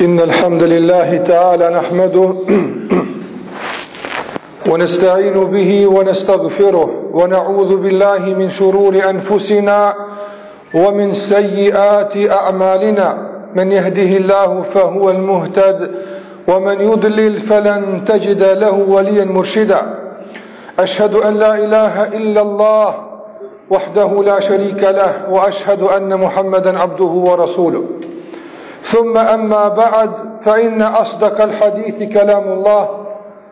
إن الحمد لله تعالى نحمده ونستعين به ونستغفره ونعوذ بالله من شرور أنفسنا ومن سيئات أعمالنا من يهده الله فهو المهتد ومن يضلل فلن تجد له وليا مرشدا أشهد أن لا إله إلا الله وحده لا شريك له وأشهد أن محمدا عبده ورسوله ثم أما بعد فإن أصدق الحديث كلام الله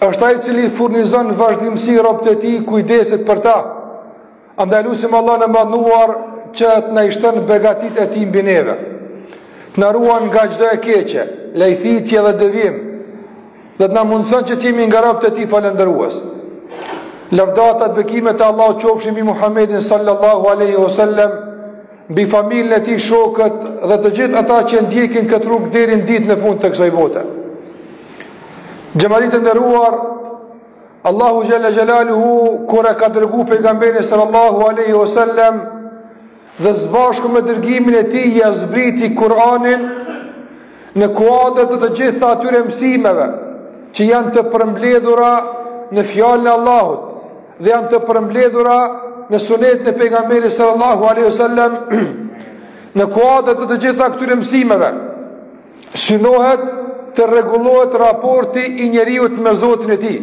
është ai i cili i furnizon në vazhdimësi robët e tij, kujdeset për ta. Andaj lusim Allahun e madhëruar që të na i shton begatitë e tij mbi neve. Të na ruan nga çdo e keqe, lajthitje dhe devijim. Dhe të na mundëson që të jemi nga robët e tij falëndërues. Lavdatat dhe bekimet e Allahut qofshin mbi Muhamedin sallallahu alaihi wasallam. mbi familjen e tij, shokët dhe të gjithë ata që ndjekin këtë rrugë deri në ditën e fundit të kësaj bote. Xhemat i nderuar, Allahu xhalla xhalaluhu kur e ka dërgu pejgamberin sallallahu alaihi wasallam dhe së bashku me dërgimin e tij ia zbriti Kur'anin Në kuadër të të gjitha atyre mësimeve që janë të përmbledhura në fjalën e Allahut dhe janë të përmbledhura në sunetin e pejgamberit sallallahu alaihi wasallam në kuadër të të gjitha këtyre mësimeve synohet të rregullohet raporti i njeriut me Zotin e tij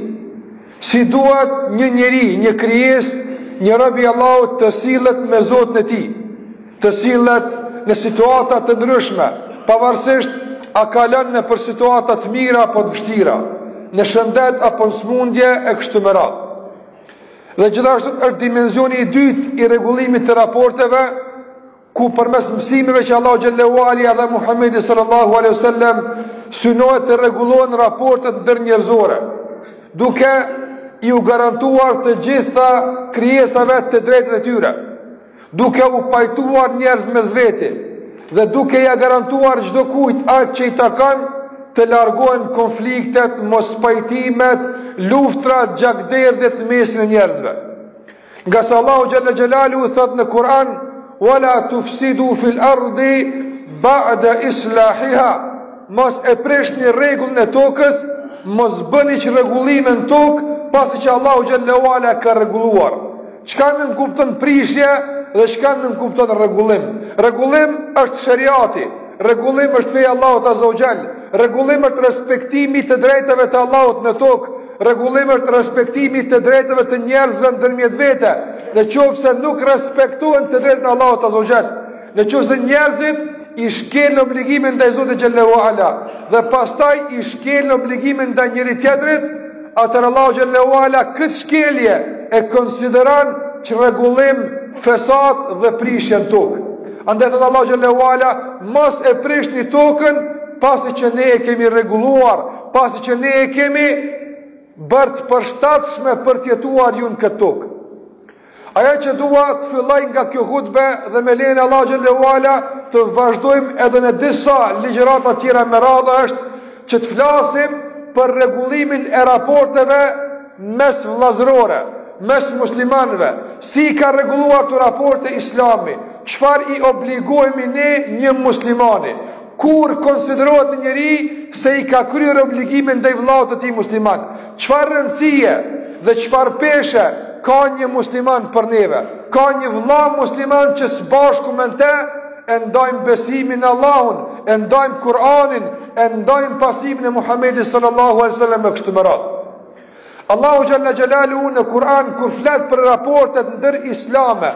si duhet një njeri një krijesë një rob i Allahut të sillet me Zotin e tij të sillet në situata të ndryshme, pavarësisht a kalon nëpër situata të mira apo të vështira, në shëndet apo në smundje e kështu me radhë. Dhe gjithashtu është dimensioni i dytë i rregullimit të raporteve ku përmes mësimeve që Allahu xhalla wa ala dhe Muhamedi sallallahu alaihi wasallam synohet të rregullohen raportet ndërnjerëzore, duke iu garantuar të gjitha krijesave të drejtat e tyre. duke u pajtuar njerëzit mes veti dhe duke ja garantuar çdokujt atë që i takan të largohen konfliktet, mospajtimet, luftrat, gjakderdhjet në mesin e njerëzve. Ngase Allahu xhalla xhalaluhu thot në Kur'an, wala tufsidu fil ardi ba'da islahiha, mos e prishni rregullin e tokës, mos bëni çrregullime në tokë, pasi që Allahu xhalla wa ala e ka rregulluar. Çka nënkupton prishje dhe çka nënkupton rregullim? Rregullim është sheriati, rregullim është feja e Allahut azza wa jall, rregullim është respektimi i të drejtave të Allahut në tokë, rregullim është respektimi i të drejtave të njerëzve ndërmjet vete, në qoftë se nuk respektohen të drejtat e Allahut azza wa jall. Në qoftë se njerëzit i shkelin obligimin ndaj Zotit xhalla wa ala dhe pastaj i shkelin obligimin ndaj njëri-tjetrit, atëher Allahu xhalla wa ala këtë shkelje e konsideron çrregullim fesad dhe prishje në tokë. Andaj thot Allahu xhalla wa ala, mos e prishni tokën pasi që ne e kemi rregulluar, pasi që ne e kemi bërë të përshtatshme për të jetuar ju në këtë tokë. Ajo që dua të filloj nga kjo hutbe dhe me lejen e Allahut xhelle ue ala të vazhdojmë edhe në disa ligjërata tjera me radhë është që të flasim për rregullimin e raporteve mes vëllazërore, mes muslimanëve, si i ka rregulluar këto raporte Islami, çfarë i obligohemi ne një muslimani, Kur konsiderohet një njeri se i ka kryer obligimet ndaj vëllaut të tij musliman? Çfarë rëndësie dhe çfarë peshe ka një musliman për neve? Ka një vëlla musliman që së bashku me të e ndajmë besimin në Allahun, e ndajmë Kur'anin, e ndajmë pasimin e Muhamedit sallallahu alaihi wasallam e kështu me radhë. Allahu xhelle xhelaluhu në Kur'an kur flet për raportet ndër islame,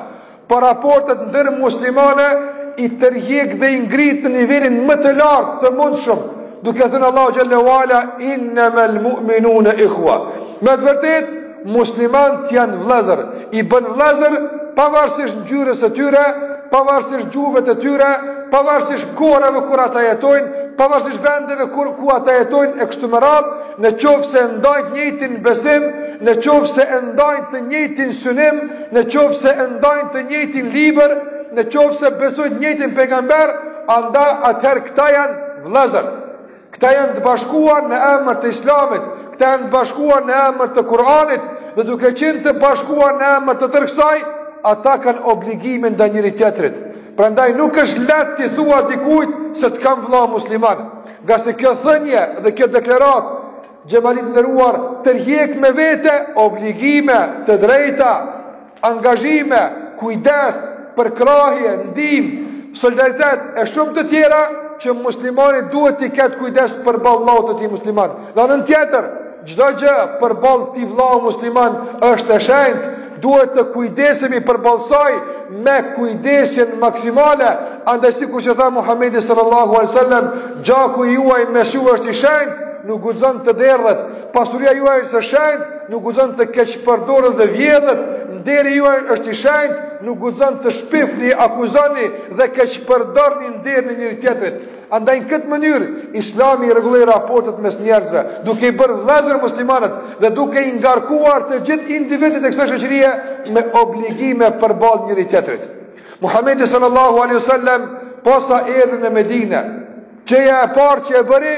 Për raportet ndër muslimane i tërheq dhe i ngrit në nivelin më të lartë të mundshëm, duke thënë Allahu xhelle ue ala innamal mu'minuna ikhwa. Me të vërtetë muslimanët janë vëllezër, i bën vëllezër pavarësisht ngjyrës së tyre, pavarësisht gjuhëve të tyre, pavarësisht kohërave kur ata jetojnë, pavarësisht vendeve kur ku ata jetojnë e kështu me radhë, në qoftë se ndajnë të njëjtin besim, në qoftë se ndajnë të njëjtin synim, në qoftë se ndajnë të njëjtin libër, në qoftë se besojnë të njëjtin pejgamber, andaj atëherë këta janë vëllezër, këta janë të bashkuar në emër të islamit, këta janë të bashkuar në emër të Kur'anit, dhe duke qenë të bashkuar në emër të tërë kësaj, ata kanë obligime ndaj njëri-tjetrit. Prandaj nuk është lehtë t'i thuash dikujt se të kam vëlla musliman. Ngase kjo thënie dhe kjo deklaratë, Xhemat i nderuar, tërheq me vete obligime, të drejta, angazhime, kujdes, përkrahje, ndihmë, solidaritet e shumë të tjera që muslimani duhet t'i ketë kujdes përballë vëllaut të tij musliman. Dhe në anën tjetër, çdo gjë përballë këtij vëllau musliman është e shenjtë, Duhet të kujdesemi përballë saj me kujdesjen maksimale, andaj sikur që tha Muhamedi sallallahu alejhi ue selem, gjaku juaj mes jush është i shenjtë, nuk guxon të derdhet, pasuria juaj është e shenjtë, nuk guxon të keqpërdoret dhe vjedhet, nderi juaj është i shenjtë, nuk guxon të shpifni, akuzoni dhe keqpërdorni nderin e njëri-tjetrit. Andaj në këtë mënyrë Islami i rregulloi raportet mes njerëzve, duke i bërë vëllezër muslimanët dhe duke i ngarkuar të gjithë individët e kësaj shoqërie me obligime përballë njëri-tjetrit. Muhamedi sallallahu alaihi wasallam posa erdhi në Medinë, gjëja e parë që e bëri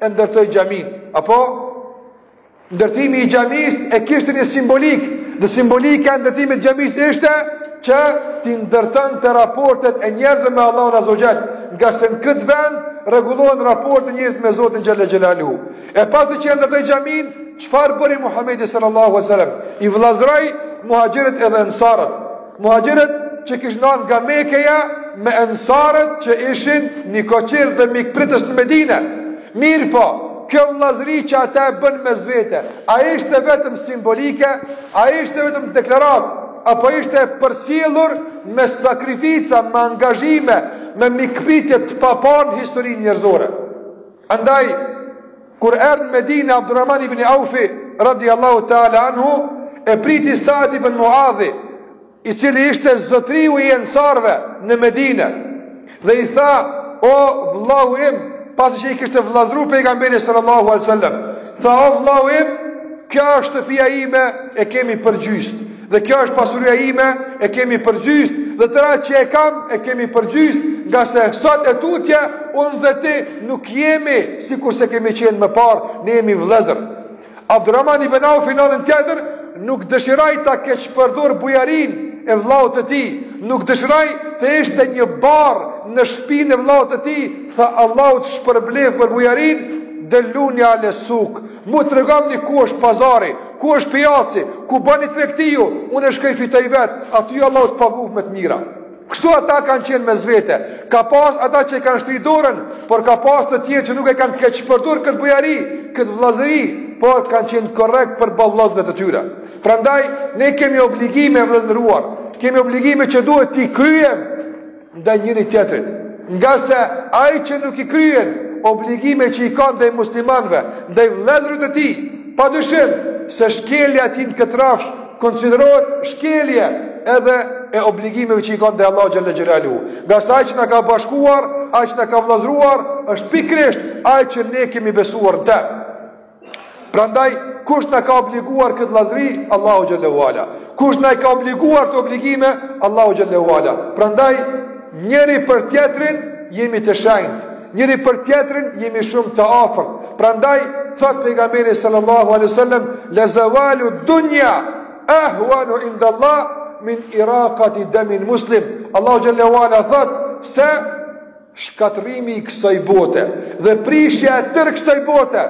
e ndërtoi xhaminë. Apo Ndërtimi i xhamisë e kishte një simbolikë, dhe simbolika e ndërtimit të xhamisë ishte që t'i ndërtonte raportet e njerëzve me Allahun Azza wa xhel ngase në këtë vend rregullohen raportet e njerëzve me Zotin Xhelle Xhelaluhu. E pasi që e ndërtoi xhaminë, çfarë bëri Muhamedi sallallahu alaihi wasallam? I vëllazëroi muhaxhirët edhe ensarët. Muhajirët që kishin ardh nga Mekeja me ensarët që ishin nikoqirë dhe mikpritës në Medine. Mirëpo, kjo vllazëri që ata e bënë mes vete, a ishte vetëm simbolike, a ishte vetëm deklaratë, apo ishte përcjellur me sakrifica, me angazhime, me mikpritje të papame në historinë njerëzore. Andaj, kur erdh në Medine, Abdurrahman ibn Aufi, radi Allahu ta'ala anhu, e priti Saad ibn Muadhi, i cili ishte zotëriu i ensarëve në Medine, dhe i tha, o vëllau im, pasi që i kishte vëllazëru pejgamberi sallallahu alaihi sallam, tha, o vëllau im, kjo është shtëpia ime, e kemi për gjysë, Dhe kjo është pasuria ime, e kemi për gjysë, dhe tërë atë që e kam, e kemi për gjysë, ngase sot e tutje, unë dhe ti nuk jemi, sikurse kemi qenë më parë, ne jemi vëllezër. Abdurrahman ibn Aufi, n'anën tjetër, nuk dëshiroi ta keqpërdorë bujarinë e vllaut të tij, nuk dëshiroi të ishte një barrë në shpinën e vllaut të tij, tha Allahu të shpërbleftë për bujarinë, dulluni ale suk, Mu tregomni ku është pazari, ku është pjaca, ku bani tregti ju, unë shkoj fitoj vetë, e ty Allahu të pagoftë me të mira. Kështu ata kanë qenë mes vete, ka pas ata që e kanë shtri dorën, por ka pas të tjerë që nuk e kanë keqpërdor këtë bujari, këtë vllazëri, por kanë qenë korekt përballë vllazve të tyre. Prandaj, ne kemi obligime vëllezër të nderuar, kemi obligime që duhet t'i kryejmë, ndaj njëri-tjetrit, ngase ai që nuk i kryen obligimet që i ka ndaj muslimanëve, ndaj vëllezërve të tij, pa dyshim se shkelja e tij në këtë rafsh konsiderohet shkelje edhe e obligimeve që i ka ndaj Allahut xhelle xhelaluhu. Ngase ai që na ka bashkuar, ai që na ka vëllazëruar, është pikërisht ai që ne kemi besuar në të. Prandaj, kush na ka obliguar këtë vllazëri, Allahu Xhelle we ala. Kush na i ka obliguar këto obligime, Allahu Xhelle we ala. Prandaj, njëri për tjetrin jemi të shenjtë, njëri për tjetrin jemi shumë të afërt. Prandaj, thotë pejgamberi sallallahu alaihi wasallam, le zevalu dunja, ahuanu inda Allah, min iraqati demin muslim. Allahu Xhelle we ala thotë, se shkatërrimi i kësaj bote dhe prishja e tërë kësaj bote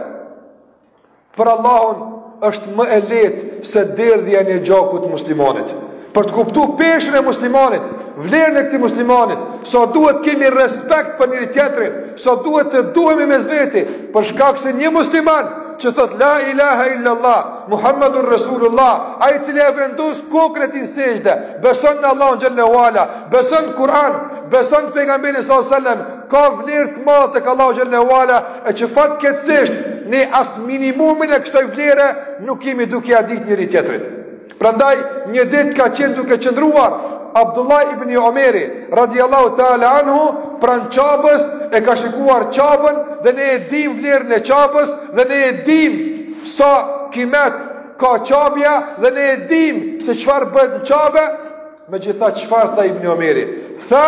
për Allahun është më e lehtë se derdhja e gjakut të muslimanit. Për të kuptu peshën e muslimanit, vlerën e këtij muslimani, sa duhet të kemi respekt për njëri tjetrin, sa duhet të duhemi mes veti, për shkak se një musliman që thotë la ilaha illa allah muhammedur rasulullah ai i cili e vendos kokën e tij në sexhde beson në Allahun xhelle ue ala beson kuran beson pejgamberin sallallahu alajhi wasallam ka vlerë të madhe tek Allahu xhelle ue ala e që fatkeqësisht ne as minimumin e kësaj vlere nuk jemi duke ia ditë njëri tjetrit. Prandaj një ditë ka qenë duke qëndruar Abdullah ibn Omeri radiallahu ta'ala anhu pranë Qabes e ka shikuar Qaben dhe ne e dim vlerën e Qabes dhe ne e dim sa kimet ka Qabja dhe ne e dim se çfarë bëhet në Qabe Megjithatë çfarë tha Ibni Omeri? Tha,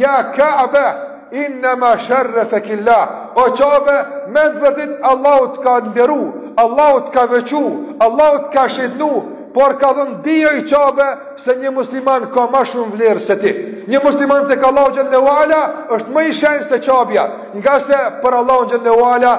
ja Kabe, innema sherrefekillah, o Qabe, me të vërtetë, Allahu të ka nderu, Allahu të ka veçu, Allahu të ka shejtnu, por ka thënë dije oj Qabe, se një musliman ka ma shumë vlerë se ti. Një musliman tek Allahu xhelle ue ala, është më i shenjtë se Qabja, ngase për Allahun xhelle ue ala,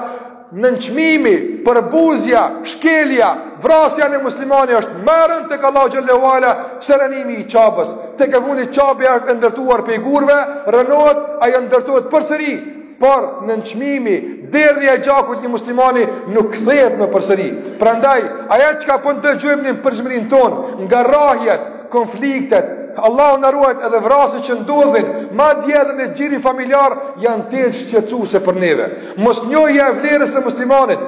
Nënçmimi, përbuzja, shkelja, vrasja e një muslimani është më e rëndë tek Allahu xhelle ue ala se rënimi i Qabes. Tek e fundit Qabja është ndërtuar prej gurëve, rënohet, ajo ndërtohet përsëri. Por nënçmimi, derdhja e gjakut të një muslimani nuk kthehet më përsëri. Prandaj, ajo çka po dëgjojmë në përditshmërinë tonë, nga rrahjet, konfliktet, Allahu na ruajt, edhe vrasjet që ndodhin, madje edhe në gjirin familjar janë tejet shqetësuese për neve. Mosnjohja e vlerës së muslimanit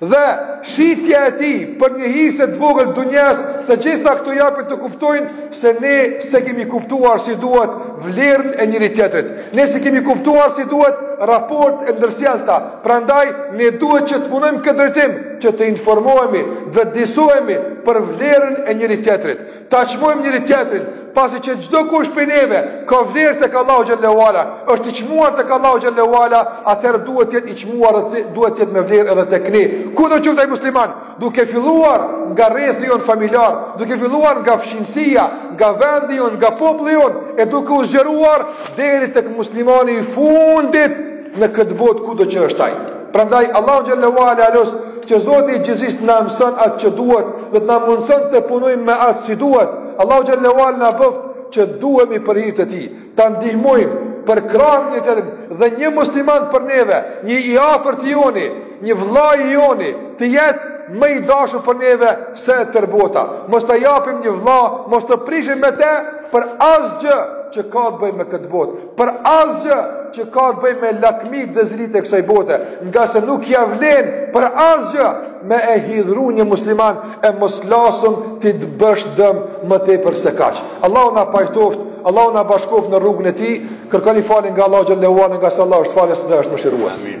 dhe shitja e tij për një hise të vogël dunjasë të gjitha këto japin të kuptojnë se ne s'e kemi kuptuar si duhet vlerën e njëri tjetrit. Ne s'e kemi kuptuar si duhet raportet e ndërsjellta. Prandaj, ne duhet që të punojmë në këtë drejtim, që të informohemi dhe vetëdijësohemi për vlerën e njëri tjetrit. Ta çmojmë njëri tjetrin, pasi që çdokush prej neve ka vlerë tek Allahu xhelle ue ala, është i çmuar tek Allahu xhelle ue ala, atëherë duhet të jetë i çmuar dhe duhet të jetë me vlerë edhe tek ne. Kudo qoftë ai musliman, duke filluar nga rrethi jonë familjar, duke filluar nga fqinjësia, nga vendi jonë, nga populli jonë, e duke u zgjeruar deri tek muslimani i fundit në këtë botë kudo që është ai. Prandaj Allahun xhelle ue ala e lus që Zoti i gjithësisë të na mëson atë që duhet dhe të na mundëson të punojmë me atë si duhet. Allahu xhelle ue ala na bëftë që të duhemi për hir të tij, ta ndihmojmë përkrahim njëri tjetrin dhe një musliman për neve, një i afërt i joni, një vëlla i joni të jetë më i dashur për neve se e tërë bota. Mos ta japim një vëlla, mos të prishemi me te për asgjë që ka të bëjë me këtë botë. për asgjë që ka të bëjë me lakmitë dhe zilitë e kësaj bote, ngase nuk ia vlen për asgjë me e hidhru një musliman e mos flasim t'i bësh dëm më tepër se kaq. Allahu na pajtoftë, Allahu na bashkoftë në rrugën e tij, kërkoni falje nga Allahu xhelle ve ala, ngase Allahu është falës dhe është mëshirues. Amin.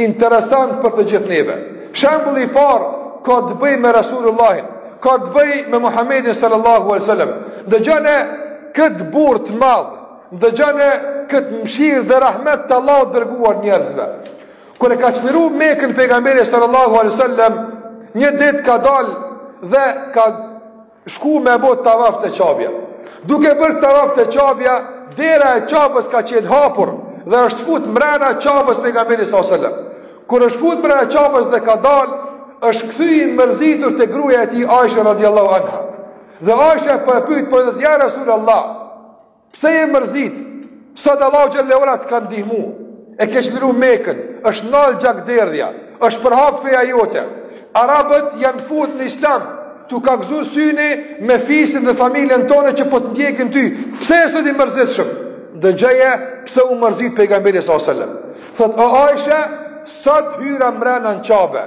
Interesant për të gjithë neve. Shembulli i parë ka të bëjë me Rasulullahin, ka të bëjë me Muhamedin sallallahu alaihi wasallam. Dëgjone këtë burrë të madh, dëgjone këtë mëshirë dhe rahmet të Allahut dërguar njerëzve. Kur e ka çliru Mekën pejgamberi sallallahu alaihi wasallam, një ditë ka dalë dhe ka Shku me bo tavaf te Qabja. Duke bërë tavaf te Qabja, dera e Qabës ka qenë hapur dhe është fut mrena Qabës pejgamberi sallallahu alaihi wasallam. Kur është fut mrena Qabës dhe ka dalë, është kthy i mërzitur te gruaja e tij Aisha radiallahu anha. Dhe Aisha po e pyet, po thotë ja Rasulallah. Pse je mërzit? Sot Allahu xhelle ve ala të ka ndihmu. E ke çliru Mekën, është nal gjakderdhja, është përhap feja jote. Arabët janë fut në Islam, t'u ka gëzu syni me fisin dhe familjen tande që po të ndjekin ty. Pse je sot i mërzitshëm? Dëgjoje pse u mërzit pejgamberi sallallahu alajhi wasallam. Thotë o Aisha, sot hyra mrena në Qabe.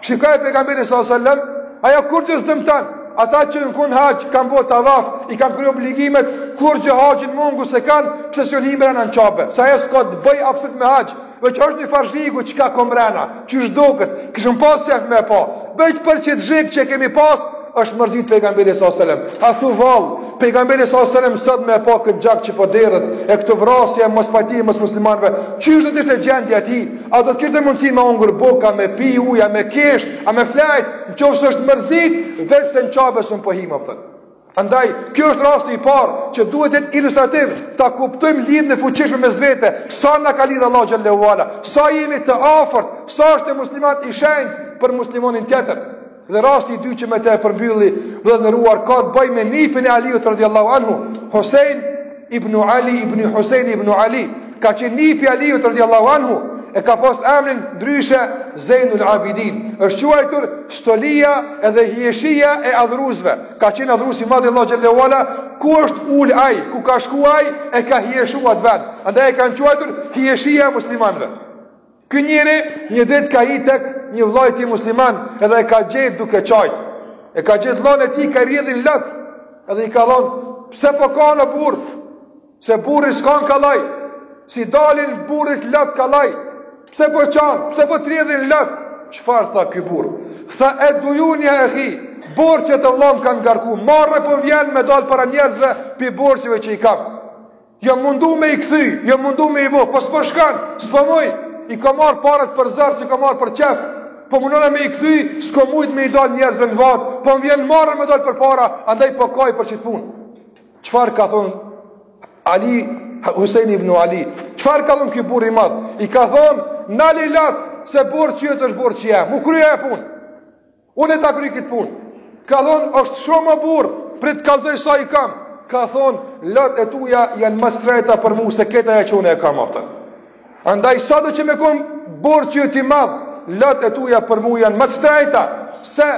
Shikoje pejgamberi sallallahu alaihi wasallam, ajo kurrë s'i dëmton, ata që shkun haxh kanë bo tavaf, i kanë kryer obligimet, kurgjë haxhin mangut s'e kanë, pse s'hinë mrena në Qabe. Se ajo s'ka të bëj absolut me haxh, veç është një far zhigu çka ka mrena, qysh duket, kishim pas qejf me pa. Bëj be për qit zhig që e kemi pas, është mërzit pejgamberi sallallahu alaihi wasallam. A thu vallë, pejgamberi sallallahu alaihi wasallam sot me pa këtë gjak që po derdhet, e këtë vrasje mospajtim mes muslimanëve. Qysh do të ishte gjendja e tij? A do të kishte mundësi me hangër bukë, me pi uja, me kesh, a me flajt, në qoftë se është mërzit, dhe pëse në qabë së më pëhima po pëtën. Andaj, kjo është rasti i parë që duhet të jetë ilustrativ ta kuptojmë lidhjen e fuqishme mes vete, sa na ka lidhur Allahu xhelle ve ala, sa jemi të afërt, sa është muslimani i shenjtë për muslimanin tjetër. Dhe rasti i dytë që me të e përmbylli të nderuar ka të bëjë me nipin e Aliut radiallahu anhu, Hosein ibn Ali ibn Hosein ibn Ali, ka qenë nipi i Aliut radiallahu anhu, e ka pas emrin ndryshe Zejnul Abidin. është quajtur stolia edhe hijeshia e adhuruesve. Ka qenë adhurues i madh i Allahut xhelle ve ala, ku është ul ai, ku ka shku ai, e ka hijeshuar atë vend. Andaj e kanë quajtur hijeshia e muslimanëve. Ky njeri një ditë ka hi tek një vllai tij musliman, edhe e ka gjetë duke çajt. E ka gjetë vllain e tij ka i rrjedhin lot, edhe i ka thonë, "Pse po kan a burr? Se burri s'kan kallaj. S'i dalin burrit lot kallaj. Pse po çan? Pse po t'rrjedhin lot?" Çfarë tha ky burr? Tha ed-dujun ja ehi, borxhet e vlla m'kanë ngarku, marre po vjen me dal para njerëzve pi borxheve që i kam. Jam mundu me i kthy, jam mundu me i bo, po s'po shkon, s'po muj, i kam marrë paret për zor, s'i kam marrë për qef, po mundona me i kthy, s'kom mujt me i dal njerëzve në vat, po më vjen marre me dal përpara, andaj po kaj për qit punë. Çfar ka thonë Ali, Husein ibn Ali, çfar ka thonë ky burr i madh, i ka thonë, nali lotët, se borxhi jet është borxhi jem, u kry ajo punë. Unë ta kryj këtë punë. Ka thon është shumë a burr, prit të kallzoj sa i kam. Ka thon lot e tuja janë më t'shtrejta për mua se kejt ajo që unë e kam hepten. Andaj sado që me kon borxhi yt i madh, lot e tuja për mua janë më t'shtrejta se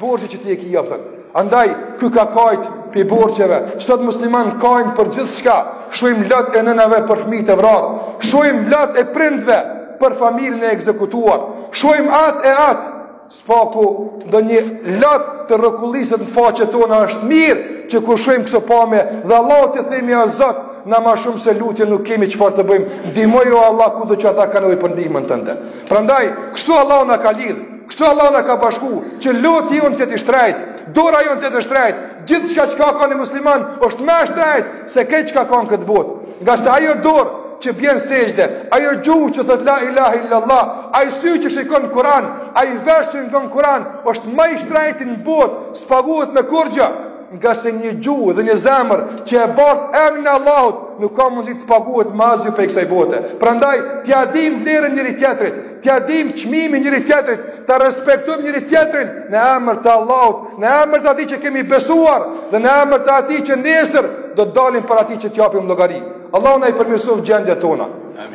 borxhi që ti e ke hepten. Andaj, ky ka kajt pi borxheve, sot muslimant kajnë për gjithçka, shohim lot e nënave për fmijët e vrarë, shohim lot e prindve për familjen e ekzekutuar, shohim atë e atë, s'paku ndonjë lot të rrokulliset në faqet tona është mirë që kur shohim këso pamje dhe Allahut t'i themi o Zot, na ma shumë se lutje nuk kemi çfarë të bëjmë, ndihmoji o Allah kudo që ata kanë nevojë për ndihmën tënde. Prandaj, kështu Allahu na ka lidhë, Kështu Allahu na ka bashku, që loti jonë të jetë i shtrejt, dora jonë të jetë e shtrejt, gjithçka çka ka një musliman, është ma e shtrejt se kejt çka ka në këtë botë. Ngase ajo dorë që bjen n'sexhde, ajo gjuhë që thotë la ilahe illallah, ai sy që shikon në Kuran, ai vesh që ngon Kuran, është ma i shtrejti në botë, s'paguhet me kurgja. Ngase një gjuhë dhe një zemër që e bart emrin e Allahut nuk ka mundësi të paguhet me asgjë pej kësaj bote. Prandaj t'ia dim vlerën njëri tjetrit, t'ia dim çmimin njëri tjetrit, ta respektojmë njëri tjetrin në emër të Allahut, në emër të atij që kemi besuar dhe në emër të atij që nesër do të dalim para atij që të japim llogari. Allahu na i përmirësoftë gjendjet tona.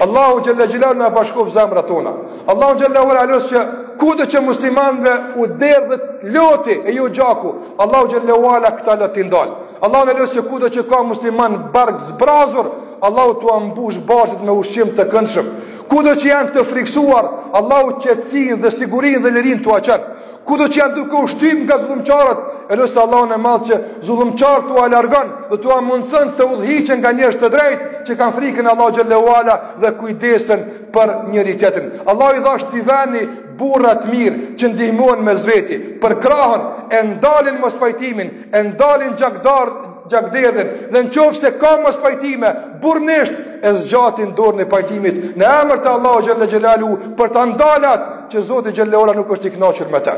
Allahu xhelle xhelaluhu na i bashkoftë zemrat tona. Allahun xhelle ve ala e lus që kudo që muslimanëve u derdhet loti e jo gjaku, Allahu xhelle ve ala këta lot t'i ndal. Allahun e lus se kudo që ka musliman barkzbrazur, Allahu t'ua mbush barqet me ushqim të këndshëm. Kudo që janë të friksuar, Allahu qetësinë dhe sigurinë dhe lirinë t'ua kthen. Kudo që janë duke u shtyp nga zullumqarët, e lus Allahun e madh që zullumqarët t'ua largon dhe t'ua mundson të udhëhiqen nga njerëz të drejtë që kanë frikën Allahut xhelle ve ala dhe kujdesen për njëri tjetrin. Allahu i dhashtë ti vani Burra të mirë që ndihmojnë mes veti, përkrahën, e ndalin mospajtimin, e ndalin gjakdardh, gjakderdhjen, dhe në qoftë se ka mospajtime, burrnisht e zgjatin dorën e pajtimit, në emër të Allahut xhel-le xhelaluhu, për ta ndal atë që Zoti i gjithë bota nuk është i knaqur me të.